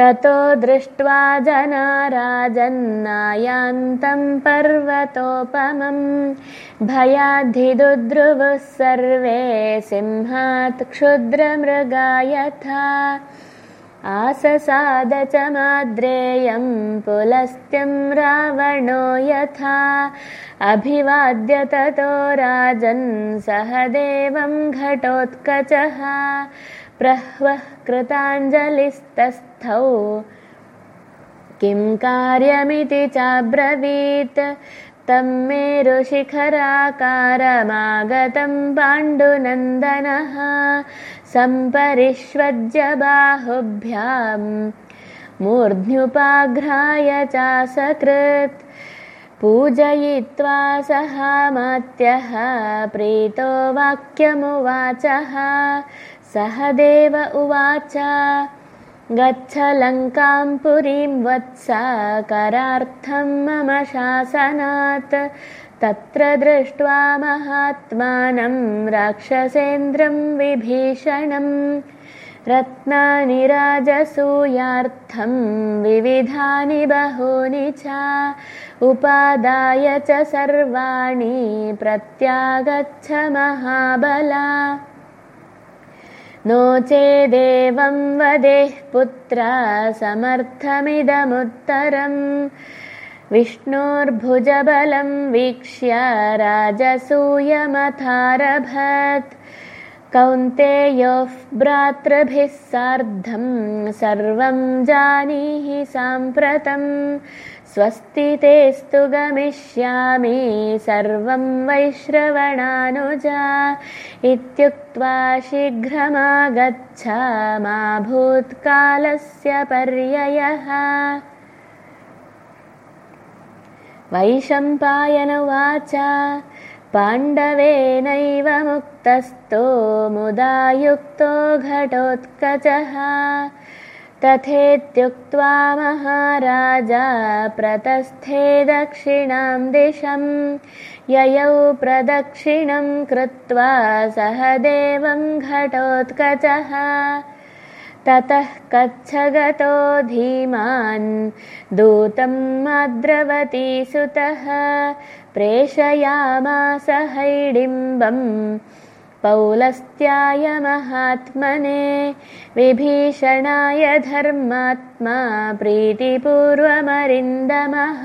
ततो दृष्ट्वा जना राजन्नायान्तं पर्वतोपमम् भयाद्धिदुद्रुवुः सर्वे सिंहात् क्षुद्रमृगा यथा। आससाद च माद्रेयं पुलस्त्यं रावणो यथा। अभिवाद्य ततो राजन् सह देवं घटोत्कचः प्रह्वः कृताञ्जलिस्तस्थौ किं कार्यमिति चाब्रवीत्? तं मेरुशिखराकारमागतं पाण्डुनन्दनः। सम्परिष्वज्य बाहुभ्यां मूर्ध्युपाघ्राय चासकृत्। पूजयित्वा सहामात्यः प्रीतो वाक्यमुवाचः सह देव उवाच। गच्छ लङ्कां पुरीं वत्स करार्थं मम शासनात्। तत्र दृष्ट्वा महात्मानं राक्षसेन्द्रं विभीषणम् रत्नानि राजसूयार्थं विविधानि बहूनि च। उपादाय च सर्वाणि प्रत्यागच्छ महाबला नो चेदेवं वदेः पुत्र समर्थमिदमुत्तरम्। विष्णोर्भुजबलं वीक्ष्य राजसूयमथारभत्। कौन्तेयोः भ्रातृभिः सार्धं सर्वं जानीहि साम्प्रतं। स्वस्ति तेस्तु गमिष्यामि सर्वं वैश्रवणानुजा इत्युक्त्वा शीघ्रमागच्छ मा भूत्कालस्य पर्ययः। वैशम्पायनुवाच पाण्डवेनैव मुक्तस्तो मुदा युक्तो घटोत्कचः तथेत्युक्त्वा महाराजा प्रतस्थे दक्षिणां दिशं। ययौ प्रदक्षिणं कृत्वा सह देवं घटोत्कचः। ततः कच्छगतो धीमान् दूतं माद्रवतीसुतः प्रेषयामास हैडिम्बम् पौलस्त्याय महात्मने विभीषणाय धर्मात्मा प्रीतिपूर्वमरिन्दमः